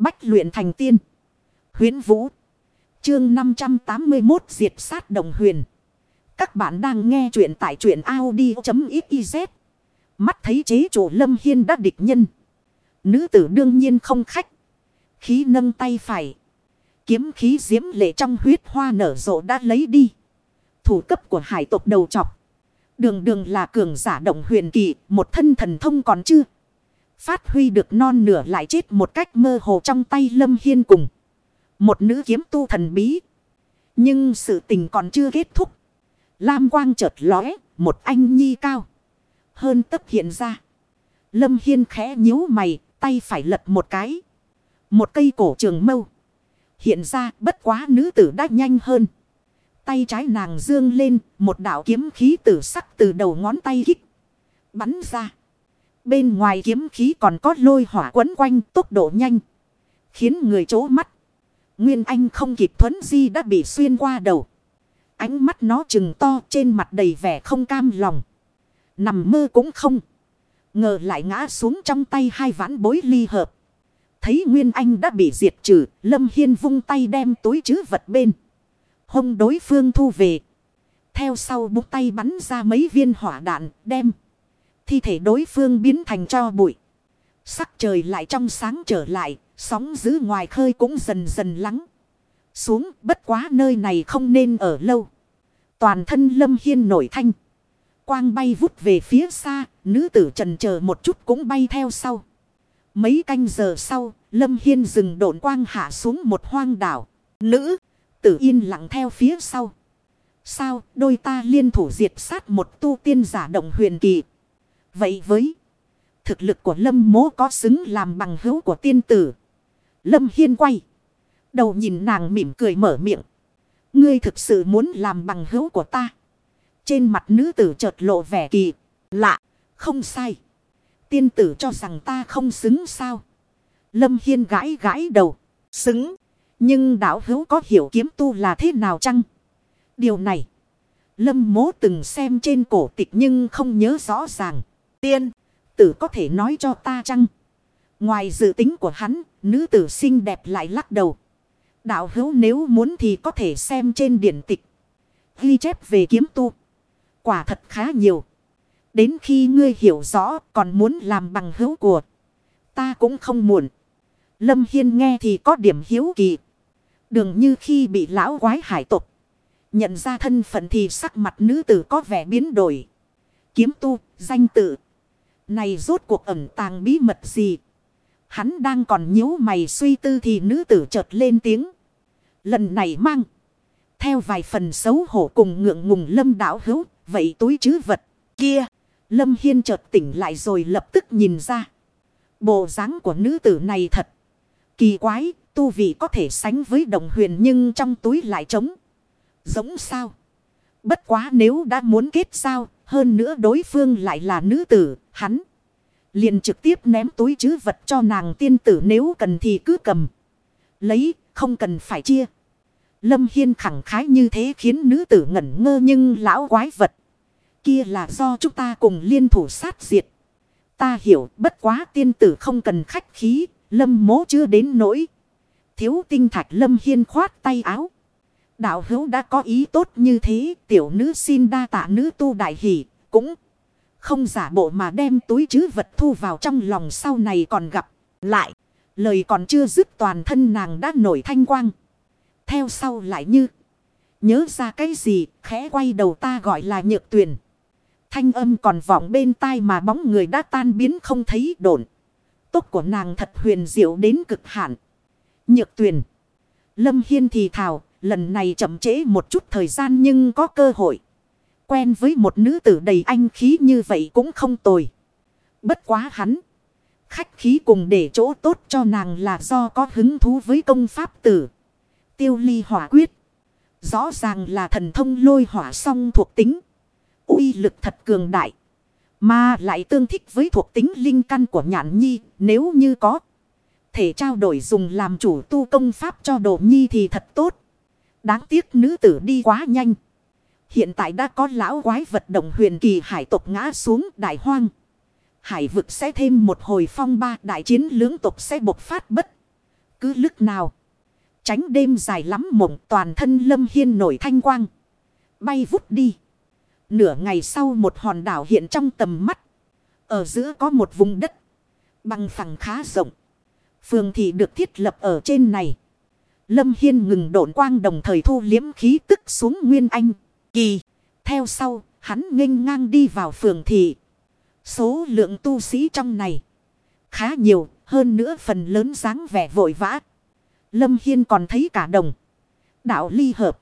Bách luyện thành tiên. Huyến Vũ. Chương 581 Diệt sát đồng huyền. Các bạn đang nghe truyện tại truyện Audi.xyz. Mắt thấy chế chủ Lâm Hiên đã địch nhân. Nữ tử đương nhiên không khách. Khí nâng tay phải. Kiếm khí diễm lệ trong huyết hoa nở rộ đã lấy đi. Thủ cấp của hải tộc đầu trọc. Đường đường là cường giả động huyền kỳ. Một thân thần thông còn chưa. Phát huy được non nửa lại chết một cách mơ hồ trong tay Lâm Hiên cùng. Một nữ kiếm tu thần bí. Nhưng sự tình còn chưa kết thúc. Lam quang chợt lóe, một anh nhi cao. Hơn tấp hiện ra. Lâm Hiên khẽ nhíu mày, tay phải lật một cái. Một cây cổ trường mâu. Hiện ra bất quá nữ tử đã nhanh hơn. Tay trái nàng dương lên, một đạo kiếm khí tử sắc từ đầu ngón tay hít. Bắn ra. Bên ngoài kiếm khí còn có lôi hỏa quấn quanh tốc độ nhanh. Khiến người chố mắt. Nguyên Anh không kịp thuấn di đã bị xuyên qua đầu. Ánh mắt nó trừng to, trên mặt đầy vẻ không cam lòng. Nằm mơ cũng không. Ngờ lại ngã xuống trong tay hai ván bối ly hợp. Thấy Nguyên Anh đã bị diệt trừ. Lâm Hiên vung tay đem túi chứ vật bên. Hông đối phương thu về. Theo sau bút tay bắn ra mấy viên hỏa đạn, đem. Thi thể đối phương biến thành cho bụi. Sắc trời lại trong sáng trở lại. Sóng giữ ngoài khơi cũng dần dần lắng. Xuống, bất quá nơi này không nên ở lâu. Toàn thân lâm hiên nổi thanh. Quang bay vút về phía xa. Nữ tử trần chờ một chút cũng bay theo sau. Mấy canh giờ sau. Lâm hiên dừng độn quang hạ xuống một hoang đảo. Nữ, tử yên lặng theo phía sau. Sao, đôi ta liên thủ diệt sát một tu tiên giả động huyền kỳ. Vậy với thực lực của lâm mố có xứng làm bằng hữu của tiên tử. Lâm Hiên quay. Đầu nhìn nàng mỉm cười mở miệng. Ngươi thực sự muốn làm bằng hữu của ta. Trên mặt nữ tử chợt lộ vẻ kỳ. Lạ. Không sai. Tiên tử cho rằng ta không xứng sao. Lâm Hiên gãi gãi đầu. Xứng. Nhưng đạo hữu có hiểu kiếm tu là thế nào chăng? Điều này. Lâm mố từng xem trên cổ tịch nhưng không nhớ rõ ràng. Tiên. Tử có thể nói cho ta chăng? Ngoài dự tính của hắn, nữ tử xinh đẹp lại lắc đầu. Đạo hữu nếu muốn thì có thể xem trên điển tịch. Ghi chép về kiếm tu. Quả thật khá nhiều. Đến khi ngươi hiểu rõ còn muốn làm bằng hữu của. Ta cũng không muộn. Lâm Hiên nghe thì có điểm hiếu kỳ. Đường như khi bị lão quái hải tục. Nhận ra thân phận thì sắc mặt nữ tử có vẻ biến đổi. Kiếm tu, danh tự. Này rốt cuộc ẩn tàng bí mật gì? Hắn đang còn nhíu mày suy tư thì nữ tử chợt lên tiếng. Lần này mang. Theo vài phần xấu hổ cùng ngượng ngùng lâm đảo hữu. Vậy túi chứ vật kia. Lâm Hiên chợt tỉnh lại rồi lập tức nhìn ra. Bộ dáng của nữ tử này thật. Kỳ quái. Tu vị có thể sánh với đồng huyền nhưng trong túi lại trống. Giống sao. Bất quá nếu đã muốn kết sao. Hơn nữa đối phương lại là nữ tử. Hắn. Liền trực tiếp ném túi chứ vật cho nàng tiên tử nếu cần thì cứ cầm. Lấy, không cần phải chia. Lâm Hiên khẳng khái như thế khiến nữ tử ngẩn ngơ nhưng lão quái vật. Kia là do chúng ta cùng liên thủ sát diệt. Ta hiểu bất quá tiên tử không cần khách khí, lâm mố chưa đến nỗi. Thiếu tinh thạch lâm hiên khoát tay áo. Đạo hữu đã có ý tốt như thế, tiểu nữ xin đa tạ nữ tu đại hỷ, cũng... Không giả bộ mà đem túi chứ vật thu vào trong lòng sau này còn gặp. Lại. Lời còn chưa dứt toàn thân nàng đã nổi thanh quang. Theo sau lại như. Nhớ ra cái gì khẽ quay đầu ta gọi là nhược tuyển. Thanh âm còn vọng bên tai mà bóng người đã tan biến không thấy đổn. Tốc của nàng thật huyền diệu đến cực hạn. Nhược tuyển. Lâm Hiên thì thào. Lần này chậm trễ một chút thời gian nhưng có cơ hội quen với một nữ tử đầy anh khí như vậy cũng không tồi. Bất quá hắn. Khách khí cùng để chỗ tốt cho nàng là do có hứng thú với công pháp tử. Tiêu ly hỏa quyết. Rõ ràng là thần thông lôi hỏa song thuộc tính. uy lực thật cường đại. Mà lại tương thích với thuộc tính linh căn của nhạn nhi, nếu như có. Thể trao đổi dùng làm chủ tu công pháp cho đồ nhi thì thật tốt. Đáng tiếc nữ tử đi quá nhanh. Hiện tại đã có lão quái vật động huyền kỳ hải tộc ngã xuống đại hoang. Hải vực sẽ thêm một hồi phong ba, đại chiến lưỡng tộc sẽ bộc phát bất. Cứ lúc nào. Tránh đêm dài lắm mộng, toàn thân lâm hiên nổi thanh quang. Bay vút đi. Nửa ngày sau một hòn đảo hiện trong tầm mắt. Ở giữa có một vùng đất. Bằng phẳng khá rộng. Phường thị được thiết lập ở trên này. Lâm Hiên ngừng độn quang đồng thời thu liếm khí tức xuống Nguyên Anh. Kỳ. Theo sau, hắn nghênh ngang đi vào phường thị. Số lượng tu sĩ trong này. Khá nhiều, hơn nữa phần lớn dáng vẻ vội vã. Lâm Hiên còn thấy cả đồng. Đạo ly hợp.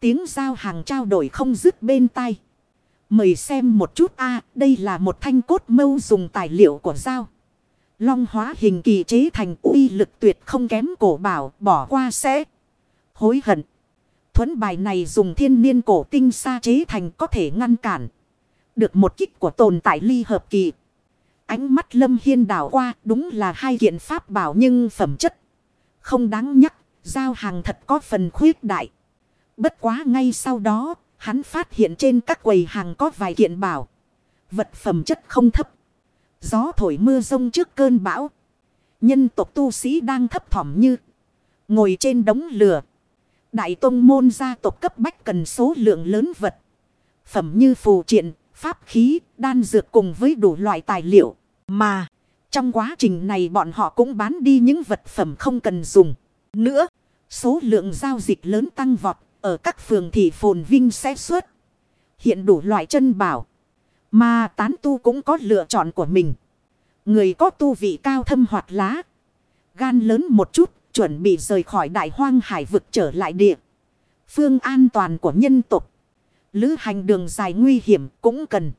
Tiếng giao hàng trao đổi không dứt bên tai. Mời xem một chút a đây là một thanh cốt mâu dùng tài liệu của dao. Long hóa hình kỳ chế thành uy lực tuyệt không kém cổ bảo bỏ qua sẽ hối hận. Thuấn bài này dùng thiên niên cổ tinh sa chế thành có thể ngăn cản. Được một kích của tồn tại ly hợp kỳ. Ánh mắt lâm hiên đảo qua đúng là hai kiện pháp bảo nhưng phẩm chất. Không đáng nhắc, giao hàng thật có phần khuyết đại. Bất quá ngay sau đó, hắn phát hiện trên các quầy hàng có vài kiện bảo. Vật phẩm chất không thấp. Gió thổi mưa rông trước cơn bão. Nhân tộc tu sĩ đang thấp thỏm như. Ngồi trên đống lửa. Đại tông môn gia tộc cấp bách cần số lượng lớn vật. Phẩm như phù triện, pháp khí, đan dược cùng với đủ loại tài liệu. Mà, trong quá trình này bọn họ cũng bán đi những vật phẩm không cần dùng. Nữa, số lượng giao dịch lớn tăng vọt, ở các phường thị phồn vinh sẽ xuất. Hiện đủ loại chân bảo. Mà tán tu cũng có lựa chọn của mình. Người có tu vị cao thâm hoạt lá. Gan lớn một chút, chuẩn bị rời khỏi đại hoang hải vực trở lại địa. Phương an toàn của nhân tục. Lữ hành đường dài nguy hiểm cũng cần.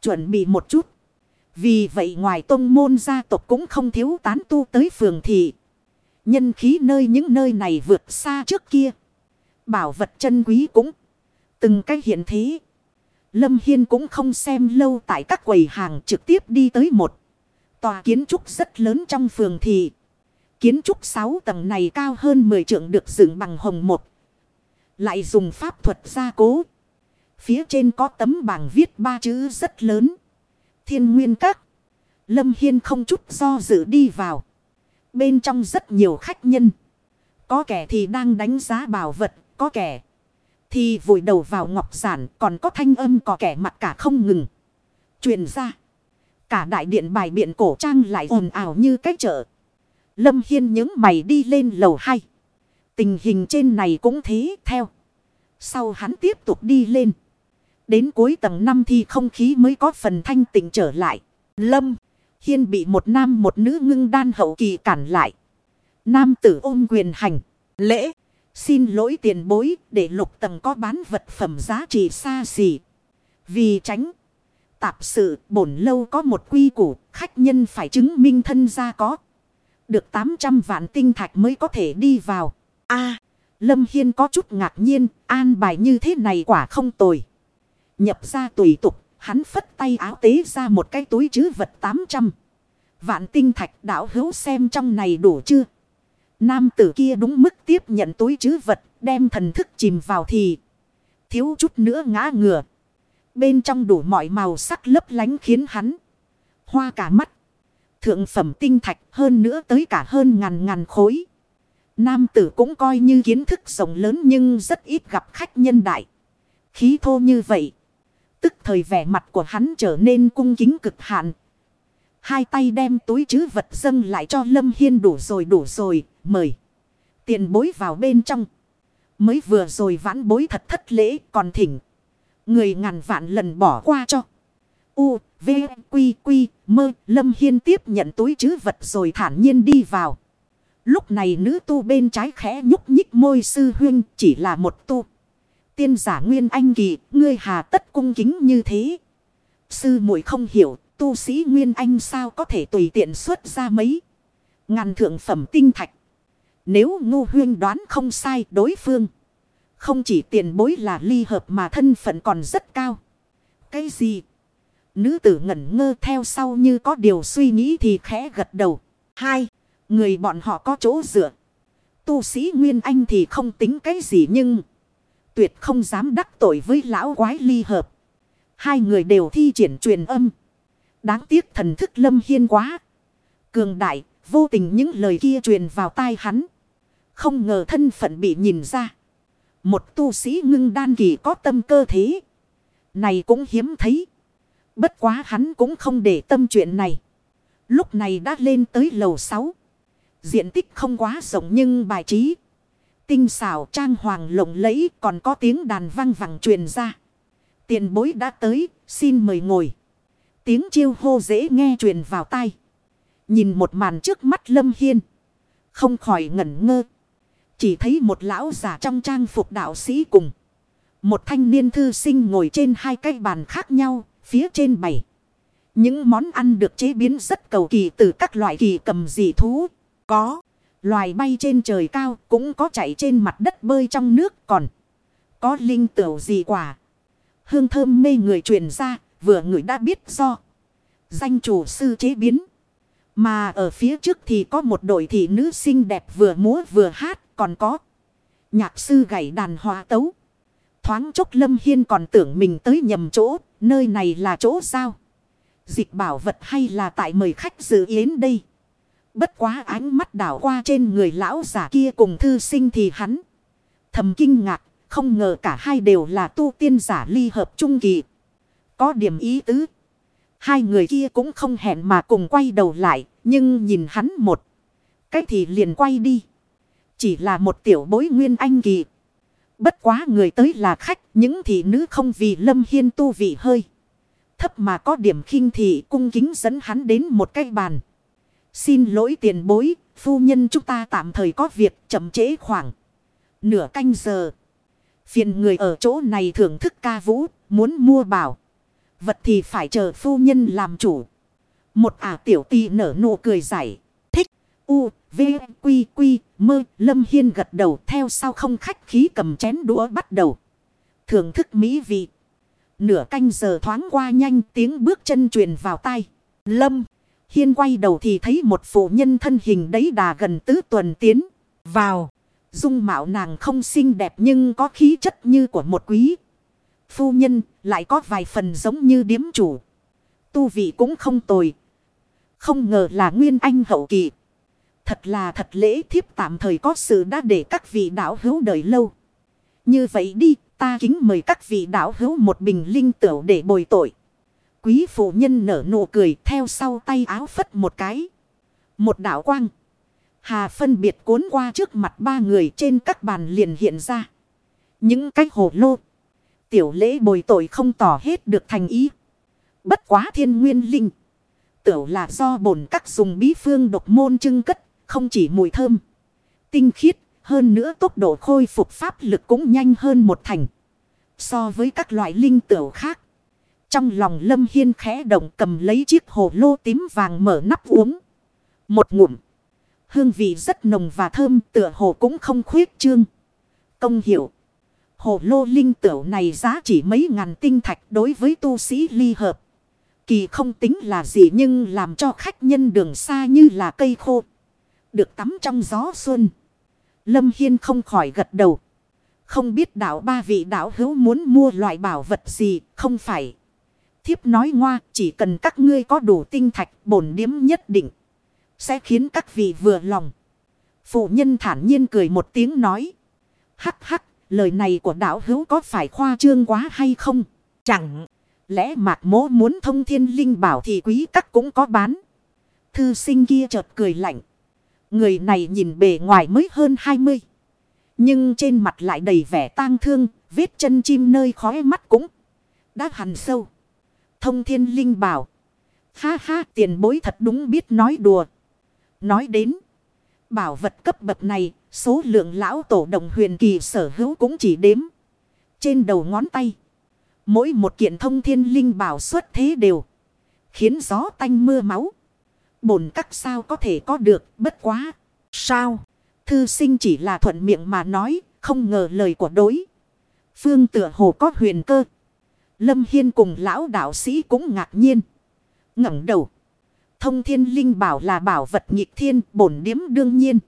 Chuẩn bị một chút. Vì vậy ngoài tông môn gia tộc cũng không thiếu tán tu tới phường thị. Nhân khí nơi những nơi này vượt xa trước kia. Bảo vật chân quý cũng. Từng cách hiện thế. Lâm Hiên cũng không xem lâu tại các quầy hàng trực tiếp đi tới một. Tòa kiến trúc rất lớn trong phường thị. Kiến trúc 6 tầng này cao hơn 10 trượng được dựng bằng hồng một. Lại dùng pháp thuật gia cố. Phía trên có tấm bảng viết ba chữ rất lớn. Thiên nguyên các. Lâm Hiên không chút do dự đi vào. Bên trong rất nhiều khách nhân. Có kẻ thì đang đánh giá bảo vật, có kẻ thì vùi đầu vào ngọc giản, còn có thanh âm có kẻ mặt cả không ngừng. Truyền ra. Cả đại điện bài biện cổ trang lại ồn ào như cách chợ. Lâm Hiên những mày đi lên lầu 2. Tình hình trên này cũng thế theo. Sau hắn tiếp tục đi lên. Đến cuối tầng 5 thì không khí mới có phần thanh tịnh trở lại. Lâm Hiên bị một nam một nữ ngưng đan hậu kỳ cản lại. Nam tử ôm quyền hành. Lễ. Xin lỗi tiền bối, để lục tầng có bán vật phẩm giá trị xa xỉ. Vì tránh tạp sự, bổn lâu có một quy củ, khách nhân phải chứng minh thân gia có. Được 800 vạn tinh thạch mới có thể đi vào. a, Lâm Hiên có chút ngạc nhiên, an bài như thế này quả không tồi. Nhập ra tùy tục, hắn phất tay áo tế ra một cái túi chứ vật 800. Vạn tinh thạch đảo hữu xem trong này đủ chưa? Nam tử kia đúng mức tiếp nhận túi chứ vật, đem thần thức chìm vào thì thiếu chút nữa ngã ngửa. Bên trong đủ mọi màu sắc lấp lánh khiến hắn hoa cả mắt. Thượng phẩm tinh thạch hơn nữa tới cả hơn ngàn ngàn khối. Nam tử cũng coi như kiến thức rộng lớn nhưng rất ít gặp khách nhân đại. Khí thô như vậy. Tức thời vẻ mặt của hắn trở nên cung kính cực hạn. Hai tay đem túi chứ vật dâng lại cho Lâm Hiên đủ rồi đủ rồi, mời. Tiền bối vào bên trong. Mới vừa rồi vãn bối thật thất lễ còn thỉnh. Người ngàn vạn lần bỏ qua cho. U, V, Quy, Quy, Mơ, Lâm Hiên tiếp nhận túi chứ vật rồi thản nhiên đi vào. Lúc này nữ tu bên trái khẽ nhúc nhích môi sư huyên chỉ là một tu. Tiên giả nguyên anh kỳ, ngươi hà tất cung kính như thế. Sư muội không hiểu, tu sĩ nguyên anh sao có thể tùy tiện xuất ra mấy. Ngàn thượng phẩm tinh thạch. Nếu ngu huyên đoán không sai đối phương. Không chỉ tiền bối là ly hợp mà thân phận còn rất cao. Cái gì? Nữ tử ngẩn ngơ theo sau như có điều suy nghĩ thì khẽ gật đầu. Hai, người bọn họ có chỗ dựa. Tu sĩ Nguyên Anh thì không tính cái gì nhưng tuyệt không dám đắc tội với lão quái ly hợp. Hai người đều thi triển truyền âm. Đáng tiếc thần thức lâm hiên quá. Cường đại, vô tình những lời kia truyền vào tai hắn. Không ngờ thân phận bị nhìn ra. Một tu sĩ ngưng đan kỳ có tâm cơ thế. Này cũng hiếm thấy. Bất quá hắn cũng không để tâm chuyện này. Lúc này đã lên tới lầu 6. Diện tích không quá rộng nhưng bài trí. Tinh xảo trang hoàng lộng lẫy còn có tiếng đàn vang vẳng truyền ra. Tiền bối đã tới, xin mời ngồi. Tiếng chiêu hô dễ nghe truyền vào tai. Nhìn một màn trước mắt Lâm Hiên. Không khỏi ngẩn ngơ. Chỉ thấy một lão giả trong trang phục đạo sĩ cùng. Một thanh niên thư sinh ngồi trên hai cái bàn khác nhau, phía trên bày. Những món ăn được chế biến rất cầu kỳ từ các loại kỳ cầm dị thú. Có loài bay trên trời cao, cũng có chạy trên mặt đất bơi trong nước còn. Có linh tửu dị quả. Hương thơm mê người truyền ra, vừa người đã biết do. Danh chủ sư chế biến. Mà ở phía trước thì có một đội thị nữ xinh đẹp vừa múa vừa hát, còn có nhạc sư gảy đàn hòa tấu. Thoáng chốc Lâm Hiên còn tưởng mình tới nhầm chỗ, nơi này là chỗ sao? Dịch bảo vật hay là tại mời khách dự yến đây? Bất quá ánh mắt đảo qua trên người lão giả kia cùng thư sinh thì hắn. Thầm kinh ngạc, không ngờ cả hai đều là tu tiên giả ly hợp trung kỳ. Có điểm ý tứ. Hai người kia cũng không hẹn mà cùng quay đầu lại, nhưng nhìn hắn một. Cách thì liền quay đi. Chỉ là một tiểu bối nguyên anh kỳ. Bất quá người tới là khách, những thị nữ không vì lâm hiên tu vị hơi. Thấp mà có điểm khinh thị cung kính dẫn hắn đến một cái bàn. Xin lỗi tiền bối, phu nhân chúng ta tạm thời có việc chậm trễ khoảng nửa canh giờ. Phiền người ở chỗ này thưởng thức ca vũ, muốn mua bảo. Vật thì phải chờ phu nhân làm chủ. Một ả tiểu tì nở nụ cười giải. Thích. U, V, Quy, Quy, Mơ. Lâm Hiên gật đầu theo sau không khách khí cầm chén đũa bắt đầu. Thưởng thức mỹ vị. Nửa canh giờ thoáng qua nhanh tiếng bước chân truyền vào tai. Lâm. Hiên quay đầu thì thấy một phụ nhân thân hình đấy đà gần tứ tuần tiến. Vào. Dung mạo nàng không xinh đẹp nhưng có khí chất như của một quý. Phu nhân, lại có vài phần giống như điếm chủ. Tu vị cũng không tồi. Không ngờ là nguyên anh hậu kỳ. Thật là thật lễ thiếp tạm thời có sự đã để các vị đạo hữu đợi lâu. Như vậy đi, ta kính mời các vị đạo hữu một bình linh tửu để bồi tội. Quý phụ nhân nở nụ cười, theo sau tay áo phất một cái. Một đạo quang. Hà phân biệt cuốn qua trước mặt ba người trên các bàn liền hiện ra. Những cái hồ lô. Tiểu lễ bồi tội không tỏ hết được thành ý. Bất quá thiên nguyên linh. Tiểu là do bổn các dùng bí phương độc môn trưng cất. Không chỉ mùi thơm. Tinh khiết. Hơn nữa tốc độ khôi phục pháp lực cũng nhanh hơn một thành. So với các loại linh tiểu khác. Trong lòng lâm hiên khẽ động cầm lấy chiếc hồ lô tím vàng mở nắp uống. Một ngụm. Hương vị rất nồng và thơm, tựa hồ cũng không khuyết trương. Công hiệu. Hồ lô linh tửu này giá chỉ mấy ngàn tinh thạch đối với tu sĩ ly hợp. Kỳ không tính là gì nhưng làm cho khách nhân đường xa như là cây khô. Được tắm trong gió xuân. Lâm Hiên không khỏi gật đầu. Không biết đạo ba vị đạo hữu muốn mua loại bảo vật gì không phải. Thiếp nói ngoa chỉ cần các ngươi có đủ tinh thạch bổn điếm nhất định. Sẽ khiến các vị vừa lòng. Phụ nhân thản nhiên cười một tiếng nói. Hắc hắc, lời này của đạo hữu có phải khoa trương quá hay không? Chẳng lẽ mạc mố muốn thông thiên linh bảo thì quý các cũng có bán. Thư sinh kia chợt cười lạnh. Người này nhìn bề ngoài mới hơn 20. Nhưng trên mặt lại đầy vẻ tang thương, vết chân chim nơi khóe mắt cũng đã hằn sâu. Thông thiên linh bảo. Ha ha tiền bối thật đúng biết nói đùa. Nói đến. Bảo vật cấp bậc này. Số lượng lão tổ đồng huyền kỳ sở hữu cũng chỉ đếm. Trên đầu ngón tay. Mỗi một kiện thông thiên linh bảo xuất thế đều. Khiến gió tanh mưa máu. Bồn các sao có thể có được, bất quá. Sao? Thư sinh chỉ là thuận miệng mà nói. Không ngờ lời của đối. Phương tựa hồ có huyền cơ. Lâm Hiên cùng lão đạo sĩ cũng ngạc nhiên. ngẩng đầu. Thông thiên linh bảo là bảo vật nhịp thiên, bổn điếm đương nhiên.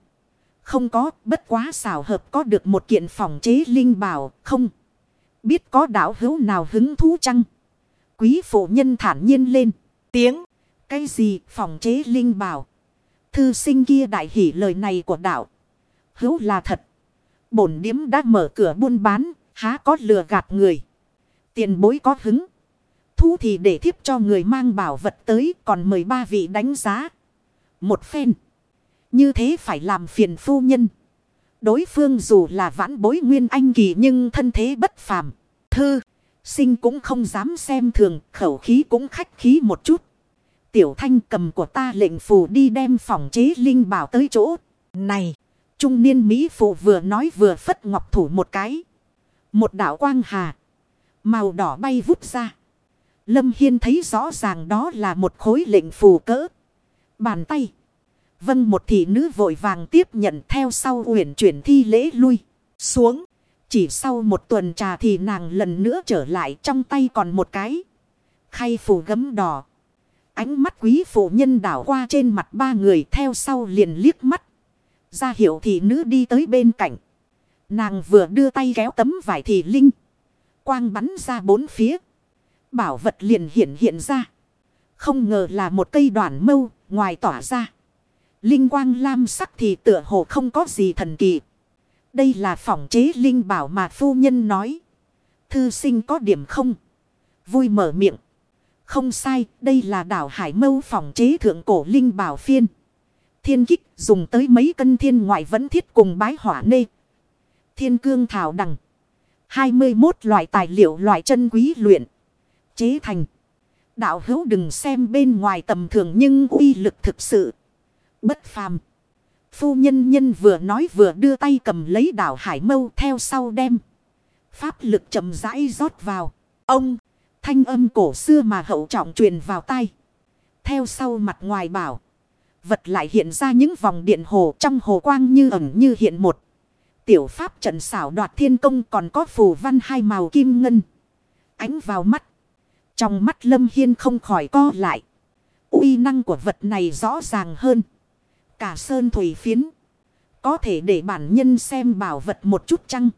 Không có bất quá xảo hợp có được một kiện phòng chế linh bảo không. Biết có đạo hữu nào hứng thú chăng? Quý phụ nhân thản nhiên lên. Tiếng. Cái gì phòng chế linh bảo? Thư sinh kia đại hỉ lời này của đạo. Hữu là thật. Bổn điếm đã mở cửa buôn bán, há có lừa gạt người. Tiền bối có hứng. Thu thì để thiếp cho người mang bảo vật tới còn mời ba vị đánh giá. Một phen. Như thế phải làm phiền phu nhân. Đối phương dù là vãn bối nguyên anh kỳ nhưng thân thế bất phàm. Thư, sinh cũng không dám xem thường, khẩu khí cũng khách khí một chút. Tiểu thanh cầm của ta lệnh phù đi đem phòng chế linh bảo tới chỗ. Này, trung niên Mỹ phụ vừa nói vừa phất ngọc thủ một cái. Một đảo quang hà. Màu đỏ bay vút ra. Lâm Hiên thấy rõ ràng đó là một khối lệnh phù cỡ. Bàn tay. Vâng một thị nữ vội vàng tiếp nhận theo sau uyển chuyển thi lễ lui. Xuống. Chỉ sau một tuần trà thì nàng lần nữa trở lại trong tay còn một cái. Khay phủ gấm đỏ. Ánh mắt quý phụ nhân đảo qua trên mặt ba người theo sau liền liếc mắt. Ra hiệu thị nữ đi tới bên cạnh. Nàng vừa đưa tay kéo tấm vải thì linh. Quang bắn ra bốn phía. Bảo vật liền hiện hiện ra. Không ngờ là một cây đoàn mâu, ngoài tỏa ra. Linh quang lam sắc thì tựa hồ không có gì thần kỳ. Đây là phỏng chế linh bảo mà phu nhân nói. Thư sinh có điểm không? Vui mở miệng. Không sai, đây là đảo hải mâu phỏng chế thượng cổ linh bảo phiên. Thiên kích dùng tới mấy cân thiên ngoại vẫn thiết cùng bái hỏa nê. Thiên cương thảo đằng. 21 loại tài liệu loại chân quý luyện. Chế thành. Đạo hữu đừng xem bên ngoài tầm thường nhưng uy lực thực sự. Bất phàm. Phu nhân nhân vừa nói vừa đưa tay cầm lấy đảo hải mâu theo sau đem. Pháp lực chậm rãi rót vào. Ông. Thanh âm cổ xưa mà hậu trọng truyền vào tay. Theo sau mặt ngoài bảo. Vật lại hiện ra những vòng điện hồ trong hồ quang như ẩn như hiện một. Tiểu pháp trận xảo đoạt thiên công còn có phù văn hai màu kim ngân. Ánh vào mắt. Trong mắt lâm hiên không khỏi co lại. uy năng của vật này rõ ràng hơn. Cả sơn thủy phiến. Có thể để bản nhân xem bảo vật một chút chăng?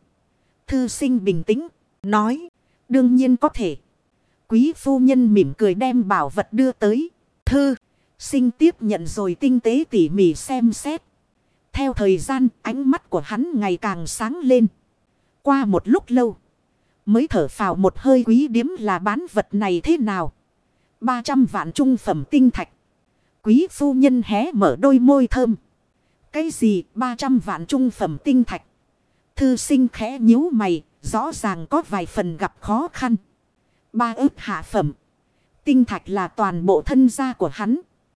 Thư sinh bình tĩnh. Nói. Đương nhiên có thể. Quý phu nhân mỉm cười đem bảo vật đưa tới. Thư. Sinh tiếp nhận rồi tinh tế tỉ mỉ xem xét. Theo thời gian, ánh mắt của hắn ngày càng sáng lên. Qua một lúc lâu. Mới thở phào một hơi quý điếm là bán vật này thế nào. 300 vạn trung phẩm tinh thạch. Quý phu nhân hé mở đôi môi thơm. Cái gì 300 vạn trung phẩm tinh thạch. Thư sinh khẽ nhíu mày. Rõ ràng có vài phần gặp khó khăn. Ba ước hạ phẩm. Tinh thạch là toàn bộ thân gia của hắn.